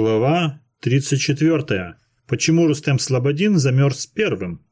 Глава 34. Почему Рустем Слободин замерз первым?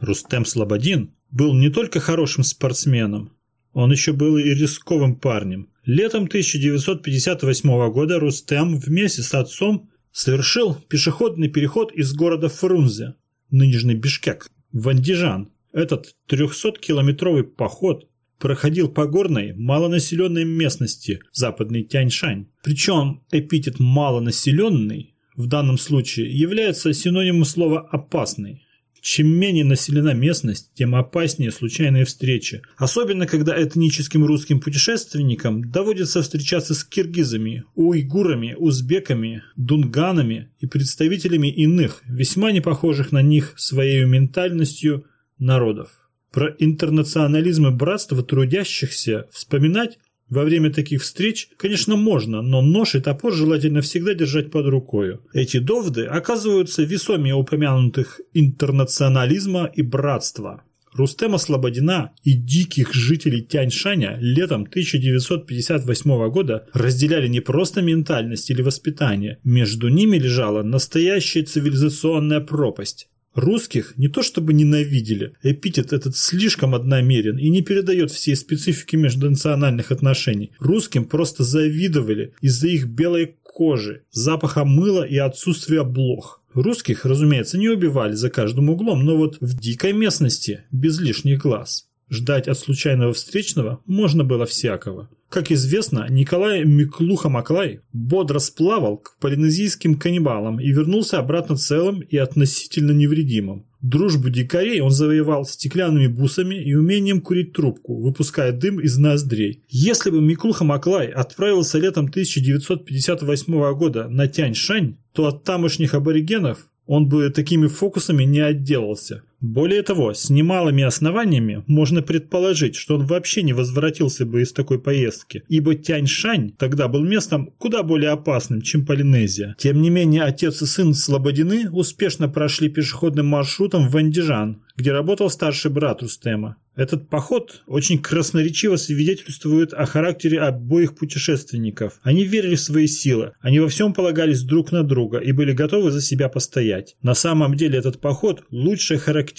Рустем Слободин был не только хорошим спортсменом, он еще был и рисковым парнем. Летом 1958 года Рустем вместе с отцом совершил пешеходный переход из города Фрунзе, нынешний Бишкек, в Андижан. Этот 300-километровый поход проходил по горной, малонаселенной местности западный Тяньшань. Причем эпитет «малонаселенный» в данном случае является синонимом слова «опасный». Чем менее населена местность, тем опаснее случайные встречи. Особенно, когда этническим русским путешественникам доводится встречаться с киргизами, уйгурами, узбеками, дунганами и представителями иных, весьма непохожих на них своей ментальностью народов. Про интернационализм и братство трудящихся вспоминать во время таких встреч, конечно, можно, но нож и топор желательно всегда держать под рукой. Эти доводы оказываются весомее упомянутых интернационализма и братства. Рустема Слободина и диких жителей Тяньшаня летом 1958 года разделяли не просто ментальность или воспитание, между ними лежала настоящая цивилизационная пропасть. Русских не то чтобы ненавидели, эпитет этот слишком одномерен и не передает всей специфики межнациональных отношений. Русским просто завидовали из-за их белой кожи, запаха мыла и отсутствия блох. Русских, разумеется, не убивали за каждым углом, но вот в дикой местности, без лишних глаз. Ждать от случайного встречного можно было всякого. Как известно, Николай Миклуха-Маклай бодро сплавал к полинезийским каннибалам и вернулся обратно целым и относительно невредимым. Дружбу дикарей он завоевал стеклянными бусами и умением курить трубку, выпуская дым из ноздрей. Если бы Миклуха Маклай отправился летом 1958 года на Тянь-Шань, то от тамошних аборигенов он бы такими фокусами не отделался. Более того, с немалыми основаниями можно предположить, что он вообще не возвратился бы из такой поездки, ибо Тяньшань тогда был местом куда более опасным, чем Полинезия. Тем не менее, отец и сын Слободины успешно прошли пешеходным маршрутом в Андижан, где работал старший брат Рустема. Этот поход очень красноречиво свидетельствует о характере обоих путешественников. Они верили в свои силы, они во всем полагались друг на друга и были готовы за себя постоять. На самом деле этот поход – лучшая характеристика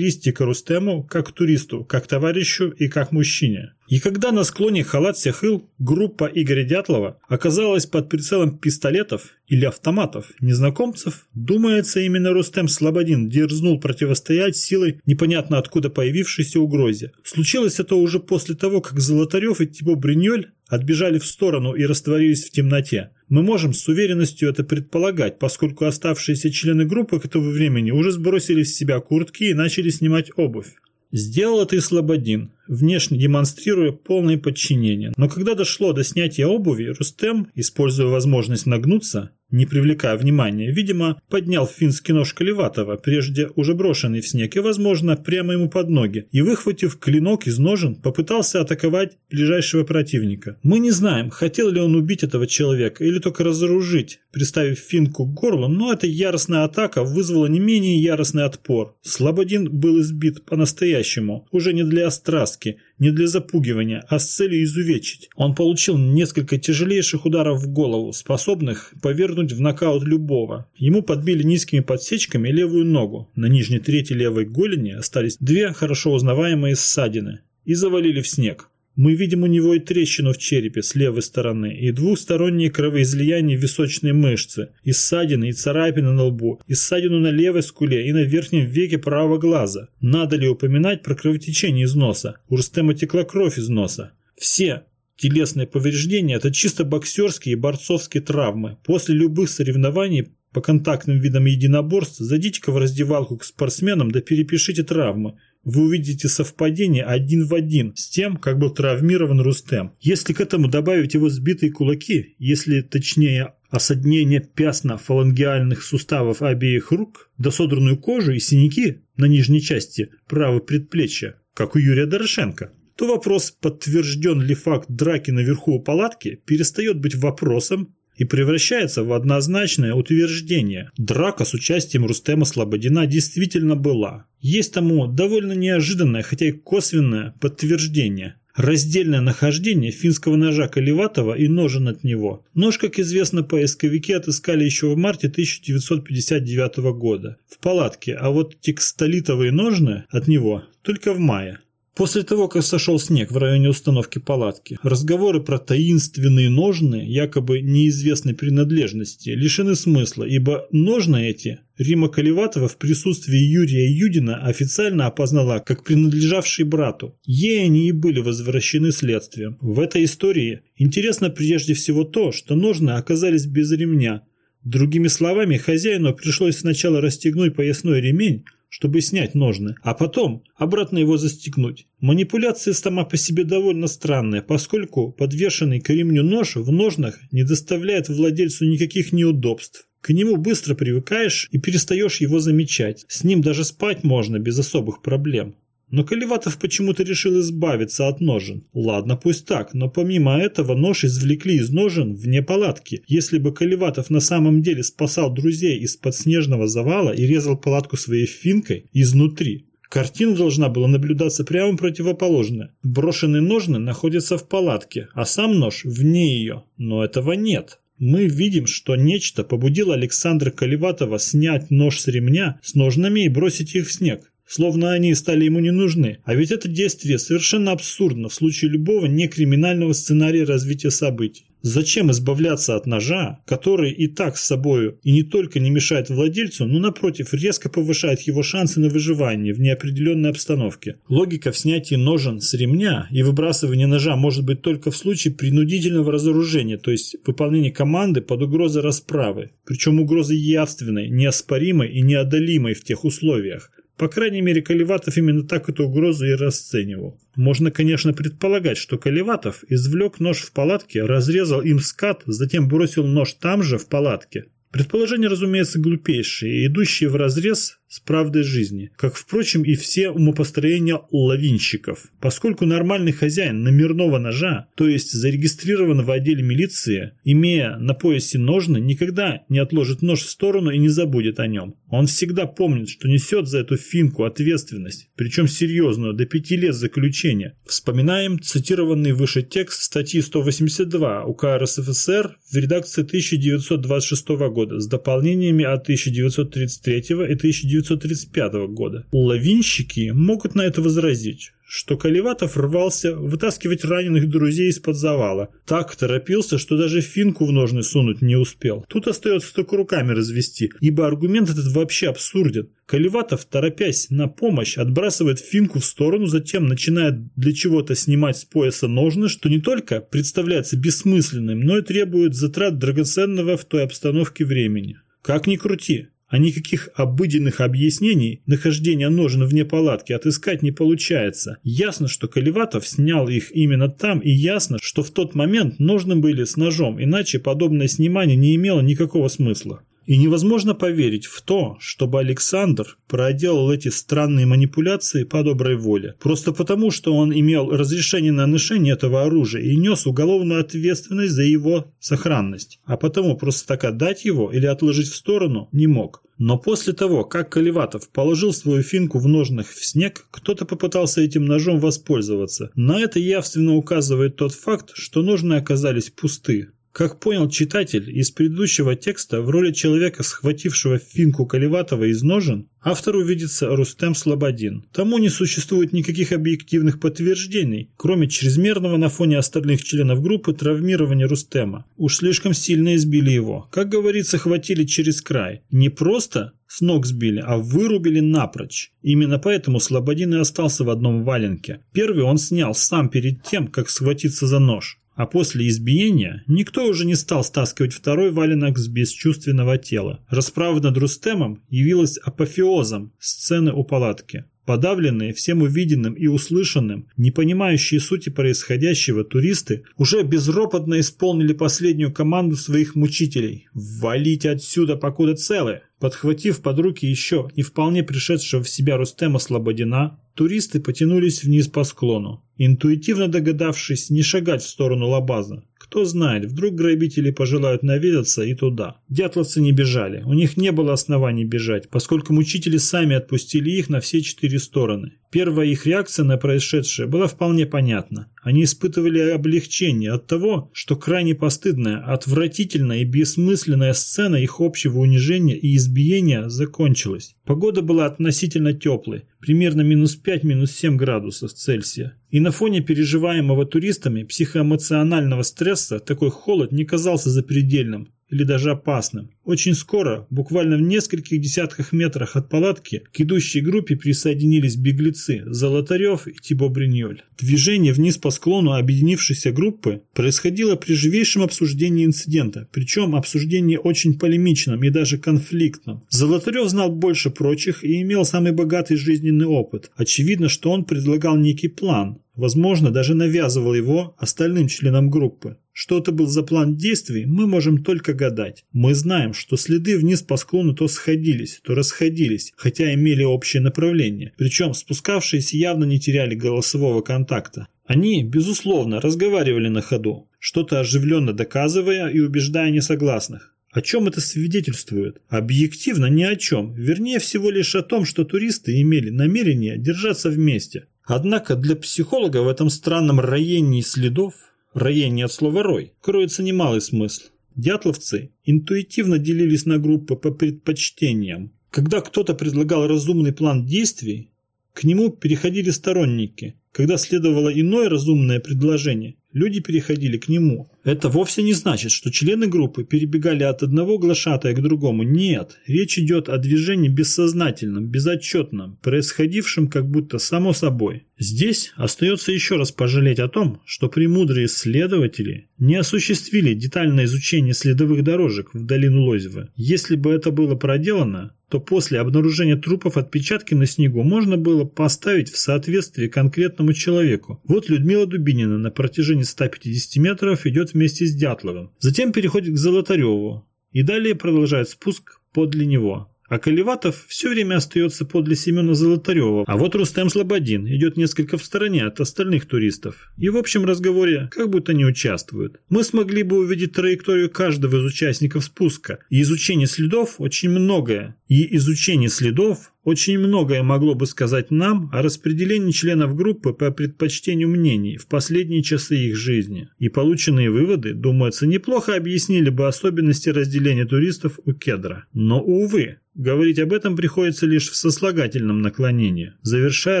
Рустему как туристу, как товарищу и как мужчине. И когда на склоне Халат-Сяхыл группа Игоря Дятлова оказалась под прицелом пистолетов или автоматов незнакомцев, думается, именно Рустем Слободин дерзнул противостоять силой непонятно откуда появившейся угрозе. Случилось это уже после того, как Золотарев и Тибо Бриньоль отбежали в сторону и растворились в темноте. Мы можем с уверенностью это предполагать, поскольку оставшиеся члены группы к этому времени уже сбросили с себя куртки и начали снимать обувь. Сделал это и Слободин, внешне демонстрируя полное подчинение. Но когда дошло до снятия обуви, Рустем, используя возможность нагнуться, не привлекая внимания, видимо, поднял финский нож Колеватова, прежде уже брошенный в снег, и, возможно, прямо ему под ноги, и, выхватив клинок из ножен, попытался атаковать ближайшего противника. Мы не знаем, хотел ли он убить этого человека или только разоружить, приставив финку к горлу, но эта яростная атака вызвала не менее яростный отпор. Слободин был избит по-настоящему, уже не для острастки, не для запугивания, а с целью изувечить. Он получил несколько тяжелейших ударов в голову, способных повернуть в нокаут любого. Ему подбили низкими подсечками левую ногу. На нижней трети левой голени остались две хорошо узнаваемые ссадины и завалили в снег. Мы видим у него и трещину в черепе с левой стороны, и двухсторонние кровоизлияния в височной мышцы, и ссадины, и царапины на лбу, и ссадину на левой скуле и на верхнем веке правого глаза. Надо ли упоминать про кровотечение из носа? У Рустема текла кровь из носа. Все телесные повреждения – это чисто боксерские и борцовские травмы. После любых соревнований по контактным видам единоборств зайдите-ка в раздевалку к спортсменам да перепишите травмы вы увидите совпадение один в один с тем, как был травмирован Рустем. Если к этому добавить его сбитые кулаки, если точнее осаднение пясно-фалангиальных суставов обеих рук, досодранную кожу и синяки на нижней части правой предплечья, как у Юрия Дорошенко, то вопрос, подтвержден ли факт драки наверху палатки, перестает быть вопросом и превращается в однозначное утверждение. Драка с участием Рустема Слободина действительно была. Есть тому довольно неожиданное, хотя и косвенное подтверждение. раздельное нахождение финского ножа Каливатова и ножен от него. Нож, как известно, поисковики отыскали еще в марте 1959 года в палатке, а вот текстолитовые ножны от него только в мае. После того, как сошел снег в районе установки палатки, разговоры про таинственные ножны, якобы неизвестной принадлежности, лишены смысла, ибо ножны эти Рима Каливатова в присутствии Юрия Юдина официально опознала как принадлежавшие брату. Ей они и были возвращены следствием. В этой истории интересно прежде всего то, что ножны оказались без ремня. Другими словами, хозяину пришлось сначала расстегнуть поясной ремень, чтобы снять ножны, а потом обратно его застегнуть. Манипуляция сама по себе довольно странная, поскольку подвешенный к ремню нож в ножнах не доставляет владельцу никаких неудобств. К нему быстро привыкаешь и перестаешь его замечать. С ним даже спать можно без особых проблем. Но Каливатов почему-то решил избавиться от ножен. Ладно, пусть так, но помимо этого нож извлекли из ножен вне палатки. Если бы Каливатов на самом деле спасал друзей из-под снежного завала и резал палатку своей финкой изнутри, Картина должна была наблюдаться прямо противоположная. Брошенные ножны находятся в палатке, а сам нож вне ее. Но этого нет. Мы видим, что нечто побудило Александра Каливатова снять нож с ремня с ножнами и бросить их в снег словно они стали ему не нужны. А ведь это действие совершенно абсурдно в случае любого некриминального сценария развития событий. Зачем избавляться от ножа, который и так с собою и не только не мешает владельцу, но напротив резко повышает его шансы на выживание в неопределенной обстановке? Логика в снятии ножен с ремня и выбрасывании ножа может быть только в случае принудительного разоружения, то есть выполнения команды под угрозой расправы. Причем угрозы явственной, неоспоримой и неодолимой в тех условиях. По крайней мере, Каливатов именно так эту угрозу и расценивал. Можно, конечно, предполагать, что Каливатов извлек нож в палатке, разрезал им скат, затем бросил нож там же, в палатке. Предположение, разумеется, глупейшее, идущее вразрез с правдой жизни, как, впрочем, и все умопостроения лавинщиков. Поскольку нормальный хозяин номерного ножа, то есть зарегистрированного в отделе милиции, имея на поясе ножны, никогда не отложит нож в сторону и не забудет о нем. Он всегда помнит, что несет за эту финку ответственность, причем серьезную, до пяти лет заключения. Вспоминаем цитированный выше текст статьи 182 УК РСФСР в редакции 1926 года с дополнениями от 1933 и 1934 1935 года. Лавинщики могут на это возразить, что Каливатов рвался вытаскивать раненых друзей из-под завала. Так торопился, что даже финку в ножны сунуть не успел. Тут остается только руками развести, ибо аргумент этот вообще абсурден. Каливатов, торопясь на помощь, отбрасывает финку в сторону, затем начинает для чего-то снимать с пояса ножны, что не только представляется бессмысленным, но и требует затрат драгоценного в той обстановке времени. Как ни крути, а никаких обыденных объяснений нахождения ножен вне палатки отыскать не получается. Ясно, что Каливатов снял их именно там, и ясно, что в тот момент нужны были с ножом, иначе подобное снимание не имело никакого смысла. И невозможно поверить в то, чтобы Александр проделал эти странные манипуляции по доброй воле. Просто потому, что он имел разрешение на ношение этого оружия и нес уголовную ответственность за его сохранность. А потому просто так отдать его или отложить в сторону не мог. Но после того, как Каливатов положил свою финку в ножнах в снег, кто-то попытался этим ножом воспользоваться. На это явственно указывает тот факт, что ножны оказались пусты. Как понял читатель из предыдущего текста, в роли человека, схватившего финку Каливатова из ножен, автор увидится Рустем Слободин. Тому не существует никаких объективных подтверждений, кроме чрезмерного на фоне остальных членов группы травмирования Рустема. Уж слишком сильно избили его. Как говорится, хватили через край. Не просто с ног сбили, а вырубили напрочь. Именно поэтому Слободин и остался в одном валенке. Первый он снял сам перед тем, как схватиться за нож. А после избиения никто уже не стал стаскивать второй валенок с бесчувственного тела. Расправа над Рустемом явилась апофеозом сцены у палатки. Подавленные всем увиденным и услышанным, не понимающие сути происходящего туристы уже безропотно исполнили последнюю команду своих мучителей «Валите отсюда, покуда целы!». Подхватив под руки еще не вполне пришедшего в себя Рустема Слободина, туристы потянулись вниз по склону, интуитивно догадавшись не шагать в сторону Лабаза. Кто знает, вдруг грабители пожелают наведаться и туда. Дятловцы не бежали. У них не было оснований бежать, поскольку мучители сами отпустили их на все четыре стороны. Первая их реакция на происшедшее была вполне понятна. Они испытывали облегчение от того, что крайне постыдная, отвратительная и бессмысленная сцена их общего унижения и избиения закончилась. Погода была относительно теплой, примерно минус 5-7 градусов Цельсия. И на фоне переживаемого туристами психоэмоционального стресса такой холод не казался запредельным, или даже опасным. Очень скоро, буквально в нескольких десятках метрах от палатки, к идущей группе присоединились беглецы Золотарев и Тибо Бриньоль. Движение вниз по склону объединившейся группы происходило при живейшем обсуждении инцидента, причем обсуждение очень полемичном и даже конфликтном. Золотарев знал больше прочих и имел самый богатый жизненный опыт. Очевидно, что он предлагал некий план, возможно, даже навязывал его остальным членам группы. Что это был за план действий, мы можем только гадать. Мы знаем, что следы вниз по склону то сходились, то расходились, хотя имели общее направление. Причем спускавшиеся явно не теряли голосового контакта. Они, безусловно, разговаривали на ходу, что-то оживленно доказывая и убеждая несогласных. О чем это свидетельствует? Объективно ни о чем, вернее всего лишь о том, что туристы имели намерение держаться вместе. Однако для психолога в этом странном роении следов роение от слова «рой» кроется немалый смысл. Дятловцы интуитивно делились на группы по предпочтениям. Когда кто-то предлагал разумный план действий, к нему переходили сторонники. Когда следовало иное разумное предложение, люди переходили к нему. Это вовсе не значит, что члены группы перебегали от одного глашатая к другому. Нет, речь идет о движении бессознательном, безотчетном, происходившем как будто само собой. Здесь остается еще раз пожалеть о том, что премудрые исследователи не осуществили детальное изучение следовых дорожек в долину Лозева. Если бы это было проделано, то после обнаружения трупов отпечатки на снегу можно было поставить в соответствии конкретному человеку. Вот Людмила Дубинина на протяжении 150 метров идет вместе с Дятловым. Затем переходит к Золотареву и далее продолжает спуск подле него. А Колеватов все время остается подле Семена Золотарева, а вот Рустем Слободин идет несколько в стороне от остальных туристов и в общем разговоре как будто не участвует. Мы смогли бы увидеть траекторию каждого из участников спуска, и изучение следов очень многое. И изучение следов очень многое могло бы сказать нам о распределении членов группы по предпочтению мнений в последние часы их жизни. И полученные выводы, думается, неплохо объяснили бы особенности разделения туристов у кедра. Но, увы, Говорить об этом приходится лишь в сослагательном наклонении. Завершая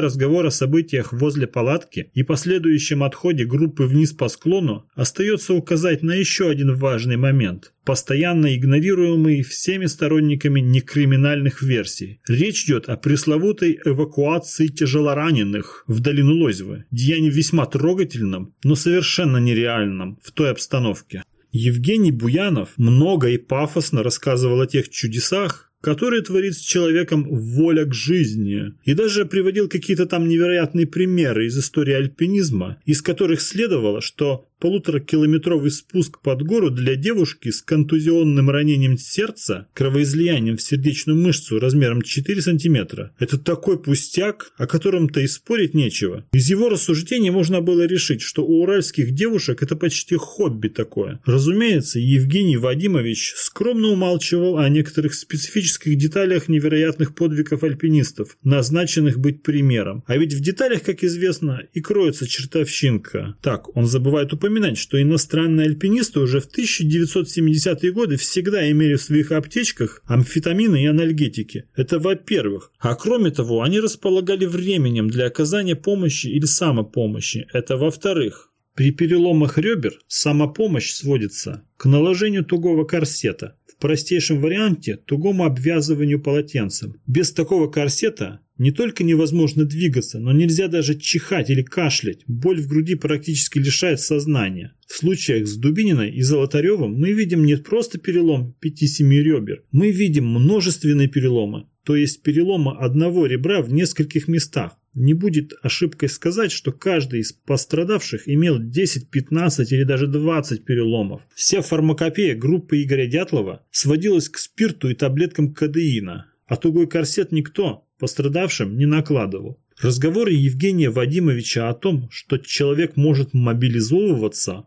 разговор о событиях возле палатки и последующем отходе группы вниз по склону, остается указать на еще один важный момент постоянно игнорируемый всеми сторонниками некриминальных версий. Речь идет о пресловутой эвакуации тяжелораненых в долину Лозьвы, деянии весьма трогательном, но совершенно нереальном в той обстановке. Евгений Буянов много и пафосно рассказывал о тех чудесах, который творит с человеком воля к жизни. И даже приводил какие-то там невероятные примеры из истории альпинизма, из которых следовало, что полуторакилометровый спуск под гору для девушки с контузионным ранением сердца, кровоизлиянием в сердечную мышцу размером 4 сантиметра. Это такой пустяк, о котором-то и спорить нечего. Из его рассуждений можно было решить, что у уральских девушек это почти хобби такое. Разумеется, Евгений Вадимович скромно умалчивал о некоторых специфических деталях невероятных подвигов альпинистов, назначенных быть примером. А ведь в деталях, как известно, и кроется чертовщинка. Так, он забывает упомянуть упоминать, что иностранные альпинисты уже в 1970-е годы всегда имели в своих аптечках амфетамины и анальгетики. Это во-первых. А кроме того, они располагали временем для оказания помощи или самопомощи. Это во-вторых. При переломах ребер самопомощь сводится к наложению тугого корсета. Простейшем варианте – тугому обвязыванию полотенцем. Без такого корсета не только невозможно двигаться, но нельзя даже чихать или кашлять. Боль в груди практически лишает сознания. В случаях с Дубининой и Золотаревым мы видим не просто перелом 5-7 ребер, мы видим множественные переломы, то есть переломы одного ребра в нескольких местах. Не будет ошибкой сказать, что каждый из пострадавших имел 10, 15 или даже 20 переломов. Вся фармакопея группы Игоря Дятлова сводилась к спирту и таблеткам кадеина, а тугой корсет никто, пострадавшим не накладывал. Разговоры Евгения Вадимовича о том, что человек может мобилизовываться,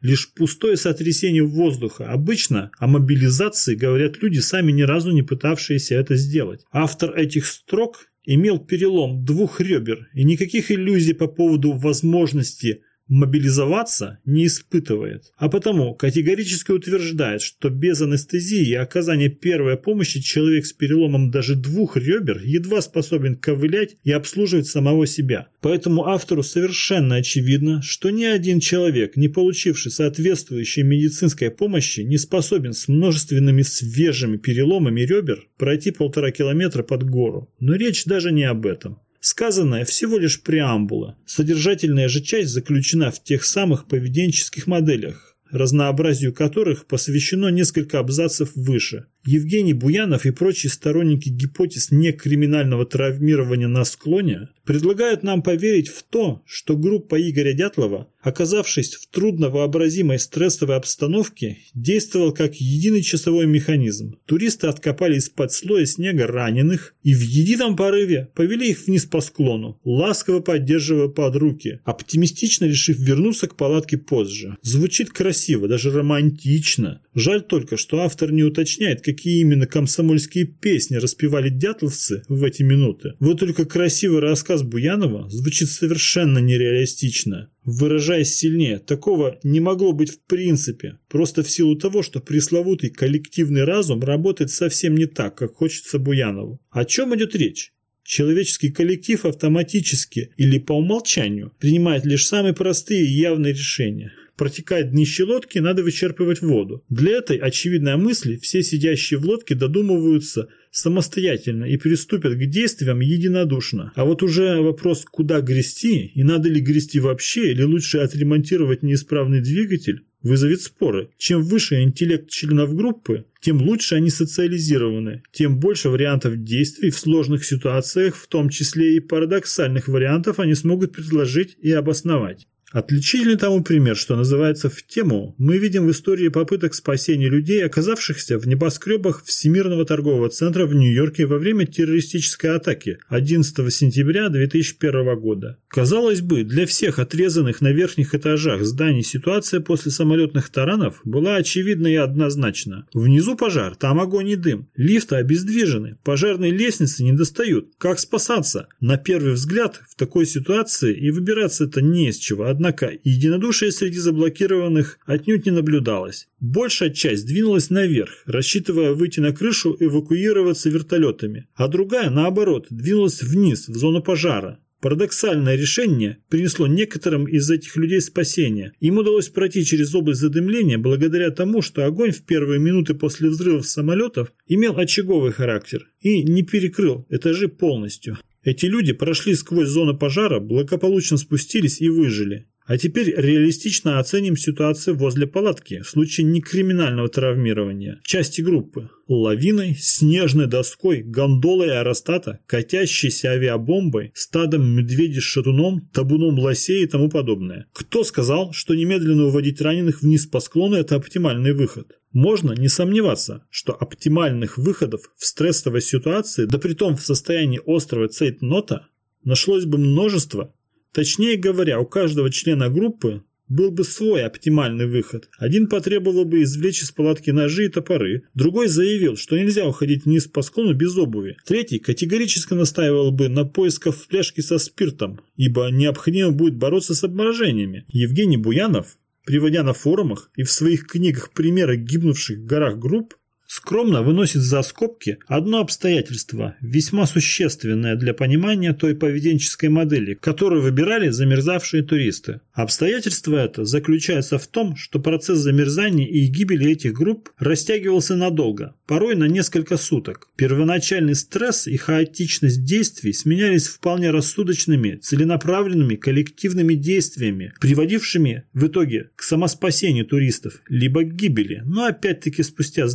лишь пустое сотрясение воздуха. Обычно о мобилизации говорят люди, сами ни разу не пытавшиеся это сделать. Автор этих строк имел перелом двух ребер и никаких иллюзий по поводу возможности мобилизоваться не испытывает, а потому категорически утверждает, что без анестезии и оказания первой помощи человек с переломом даже двух ребер едва способен ковылять и обслуживать самого себя. Поэтому автору совершенно очевидно, что ни один человек, не получивший соответствующей медицинской помощи, не способен с множественными свежими переломами ребер пройти полтора километра под гору. Но речь даже не об этом. Сказанное всего лишь преамбула. Содержательная же часть заключена в тех самых поведенческих моделях, разнообразию которых посвящено несколько абзацев выше. Евгений Буянов и прочие сторонники гипотез некриминального травмирования на склоне предлагают нам поверить в то, что группа Игоря Дятлова, оказавшись в трудновообразимой стрессовой обстановке, действовал как единый часовой механизм. Туристы откопали из-под слоя снега раненых и в едином порыве повели их вниз по склону, ласково поддерживая под руки, оптимистично решив вернуться к палатке позже. Звучит красиво, даже романтично. Жаль только, что автор не уточняет, какие именно комсомольские песни распевали дятловцы в эти минуты. Вот только красивый рассказ Буянова звучит совершенно нереалистично. Выражаясь сильнее, такого не могло быть в принципе, просто в силу того, что пресловутый коллективный разум работает совсем не так, как хочется Буянову. О чем идет речь? Человеческий коллектив автоматически или по умолчанию принимает лишь самые простые и явные решения протекает днище лодки, надо вычерпывать воду. Для этой очевидной мысли все сидящие в лодке додумываются самостоятельно и приступят к действиям единодушно. А вот уже вопрос, куда грести и надо ли грести вообще, или лучше отремонтировать неисправный двигатель, вызовет споры. Чем выше интеллект членов группы, тем лучше они социализированы, тем больше вариантов действий в сложных ситуациях, в том числе и парадоксальных вариантов они смогут предложить и обосновать. Отличительный тому пример, что называется в тему, мы видим в истории попыток спасения людей, оказавшихся в небоскребах Всемирного торгового центра в Нью-Йорке во время террористической атаки 11 сентября 2001 года. Казалось бы, для всех отрезанных на верхних этажах зданий ситуация после самолетных таранов была очевидна и однозначна. Внизу пожар, там огонь и дым, лифты обездвижены, пожарные лестницы не достают. Как спасаться? На первый взгляд в такой ситуации и выбираться это не из чего, Однако единодушие среди заблокированных отнюдь не наблюдалось. Большая часть двинулась наверх, рассчитывая выйти на крышу и эвакуироваться вертолетами, а другая, наоборот, двинулась вниз, в зону пожара. Парадоксальное решение принесло некоторым из этих людей спасение. Им удалось пройти через область задымления благодаря тому, что огонь в первые минуты после взрывов самолетов имел очаговый характер и не перекрыл этажи полностью. Эти люди прошли сквозь зону пожара, благополучно спустились и выжили. А теперь реалистично оценим ситуацию возле палатки в случае некриминального травмирования. Части группы. Лавиной, снежной доской, гондолой аэростата, катящейся авиабомбой, стадом медведей с шатуном, табуном лосей и тому подобное. Кто сказал, что немедленно уводить раненых вниз по склону – это оптимальный выход? Можно не сомневаться, что оптимальных выходов в стрессовой ситуации, да притом в состоянии острого цейтнота, нашлось бы множество Точнее говоря, у каждого члена группы был бы свой оптимальный выход. Один потребовал бы извлечь из палатки ножи и топоры, другой заявил, что нельзя уходить вниз по склону без обуви. Третий категорически настаивал бы на поисках фляжки со спиртом, ибо необходимо будет бороться с обморожениями. Евгений Буянов, приводя на форумах и в своих книгах примеры гибнувших в горах групп, скромно выносит за скобки одно обстоятельство, весьма существенное для понимания той поведенческой модели, которую выбирали замерзавшие туристы. Обстоятельство это заключается в том, что процесс замерзания и гибели этих групп растягивался надолго, порой на несколько суток. Первоначальный стресс и хаотичность действий сменялись вполне рассудочными, целенаправленными коллективными действиями, приводившими в итоге к самоспасению туристов, либо к гибели, но опять-таки спустя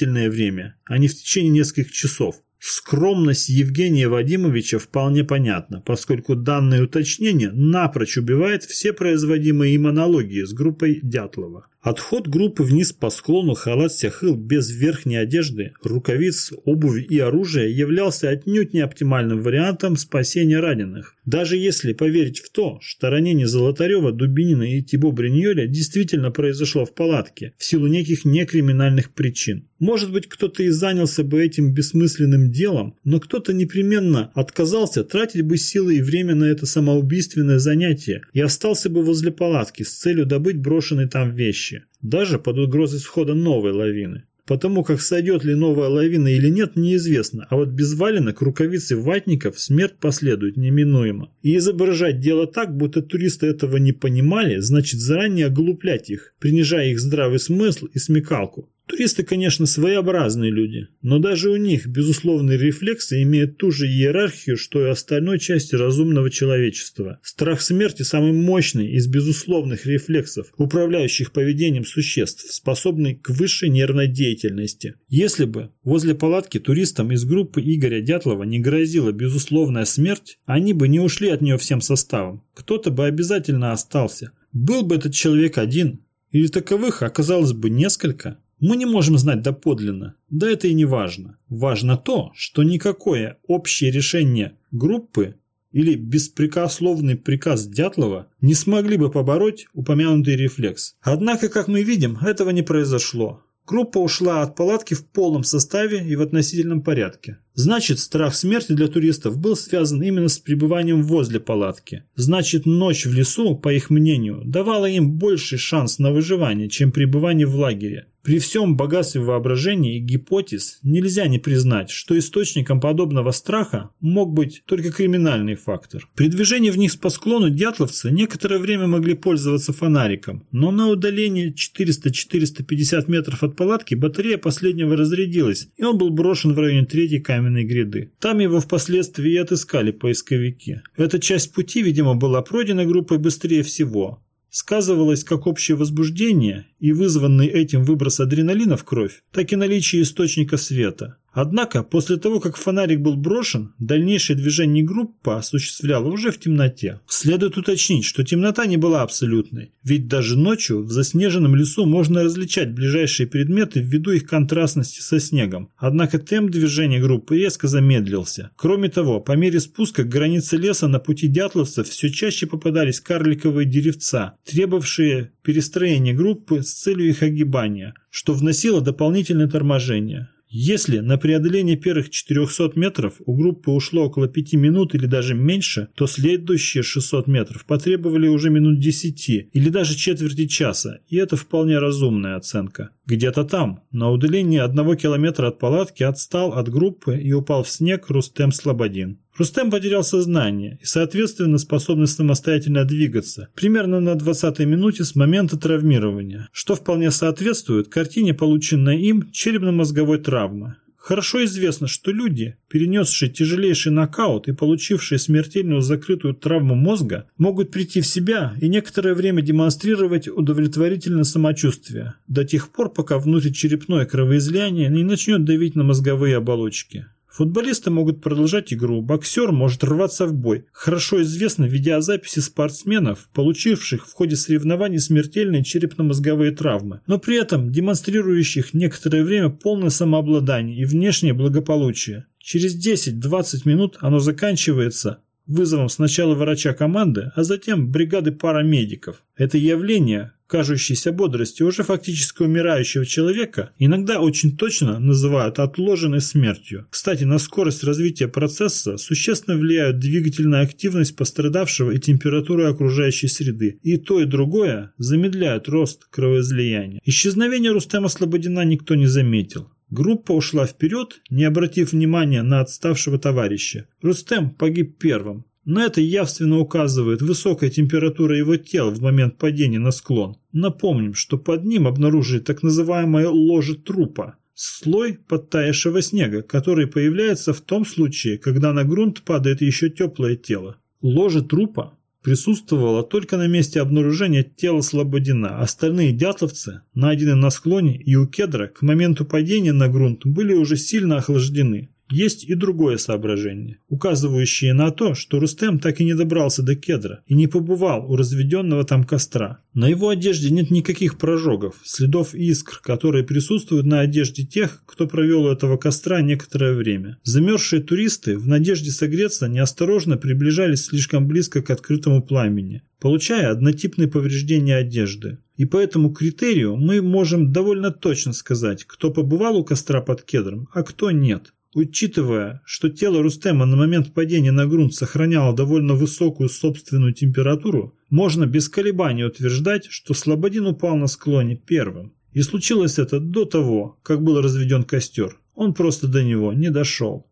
значительное время, а не в течение нескольких часов. Скромность Евгения Вадимовича вполне понятна, поскольку данное уточнение напрочь убивает все производимые им аналогии с группой Дятлова. Отход группы вниз по склону Халат-Сяхыл без верхней одежды, рукавиц, обуви и оружия являлся отнюдь не оптимальным вариантом спасения раненых. Даже если поверить в то, что ранение Золотарева, Дубинина и Тибо Бриньоля действительно произошло в палатке в силу неких некриминальных причин. Может быть, кто-то и занялся бы этим бессмысленным делом, но кто-то непременно отказался тратить бы силы и время на это самоубийственное занятие и остался бы возле палатки с целью добыть брошенные там вещи, даже под угрозой схода новой лавины. Потому как сойдет ли новая лавина или нет, неизвестно, а вот без валенок, рукавиц ватников смерть последует неминуемо. И изображать дело так, будто туристы этого не понимали, значит заранее оглуплять их, принижая их здравый смысл и смекалку. Туристы, конечно, своеобразные люди, но даже у них безусловные рефлексы имеют ту же иерархию, что и остальной части разумного человечества. Страх смерти самый мощный из безусловных рефлексов, управляющих поведением существ, способный к высшей нервной деятельности. Если бы возле палатки туристам из группы Игоря Дятлова не грозила безусловная смерть, они бы не ушли от нее всем составом. Кто-то бы обязательно остался. Был бы этот человек один, или таковых оказалось бы несколько. Мы не можем знать доподлинно, да это и не важно. Важно то, что никакое общее решение группы или беспрекословный приказ Дятлова не смогли бы побороть упомянутый рефлекс. Однако, как мы видим, этого не произошло. Группа ушла от палатки в полном составе и в относительном порядке. Значит, страх смерти для туристов был связан именно с пребыванием возле палатки. Значит, ночь в лесу, по их мнению, давала им больший шанс на выживание, чем пребывание в лагере. При всем богатстве воображения и гипотез нельзя не признать, что источником подобного страха мог быть только криминальный фактор. При движении вниз по склону дятловцы некоторое время могли пользоваться фонариком, но на удалении 400-450 метров от палатки батарея последнего разрядилась, и он был брошен в районе третьей каменной гряды. Там его впоследствии и отыскали поисковики. Эта часть пути, видимо, была пройдена группой быстрее всего сказывалось как общее возбуждение и вызванный этим выброс адреналина в кровь, так и наличие источника света. Однако, после того, как фонарик был брошен, дальнейшее движение группы осуществляло уже в темноте. Следует уточнить, что темнота не была абсолютной, ведь даже ночью в заснеженном лесу можно различать ближайшие предметы ввиду их контрастности со снегом. Однако темп движения группы резко замедлился. Кроме того, по мере спуска к границе леса на пути дятловцев все чаще попадались карликовые деревца, требовавшие перестроения группы с целью их огибания, что вносило дополнительное торможение. Если на преодоление первых 400 метров у группы ушло около 5 минут или даже меньше, то следующие 600 метров потребовали уже минут 10 или даже четверти часа, и это вполне разумная оценка. Где-то там, на удалении одного километра от палатки, отстал от группы и упал в снег Рустем Слободин. Рустем потерял сознание и, соответственно, способность самостоятельно двигаться, примерно на 20-й минуте с момента травмирования, что вполне соответствует картине, полученной им черепно-мозговой травмы. Хорошо известно, что люди, перенесшие тяжелейший нокаут и получившие смертельную закрытую травму мозга, могут прийти в себя и некоторое время демонстрировать удовлетворительное самочувствие, до тех пор, пока внутричерепное кровоизлияние не начнет давить на мозговые оболочки. Футболисты могут продолжать игру, боксер может рваться в бой. Хорошо известны видеозаписи спортсменов, получивших в ходе соревнований смертельные черепно-мозговые травмы, но при этом демонстрирующих некоторое время полное самообладание и внешнее благополучие. Через 10-20 минут оно заканчивается вызовом сначала врача команды, а затем бригады парамедиков. Это явление, кажущейся бодрости уже фактически умирающего человека, иногда очень точно называют отложенной смертью. Кстати, на скорость развития процесса существенно влияют двигательная активность пострадавшего и температура окружающей среды. И то, и другое замедляют рост кровоизлияния. Исчезновение Рустема Слободина никто не заметил. Группа ушла вперед, не обратив внимания на отставшего товарища. Рустем погиб первым. На это явственно указывает высокая температура его тела в момент падения на склон. Напомним, что под ним обнаружили так называемое ложе трупа – слой подтаявшего снега, который появляется в том случае, когда на грунт падает еще теплое тело. Ложе трупа присутствовало только на месте обнаружения тела Слободина. Остальные дятловцы, найденные на склоне и у кедра, к моменту падения на грунт были уже сильно охлаждены. Есть и другое соображение, указывающее на то, что Рустем так и не добрался до кедра и не побывал у разведенного там костра. На его одежде нет никаких прожогов, следов искр, которые присутствуют на одежде тех, кто провел у этого костра некоторое время. Замерзшие туристы в надежде согреться неосторожно приближались слишком близко к открытому пламени, получая однотипные повреждения одежды. И по этому критерию мы можем довольно точно сказать, кто побывал у костра под кедром, а кто нет. Учитывая, что тело Рустема на момент падения на грунт сохраняло довольно высокую собственную температуру, можно без колебаний утверждать, что Слободин упал на склоне первым. И случилось это до того, как был разведен костер. Он просто до него не дошел.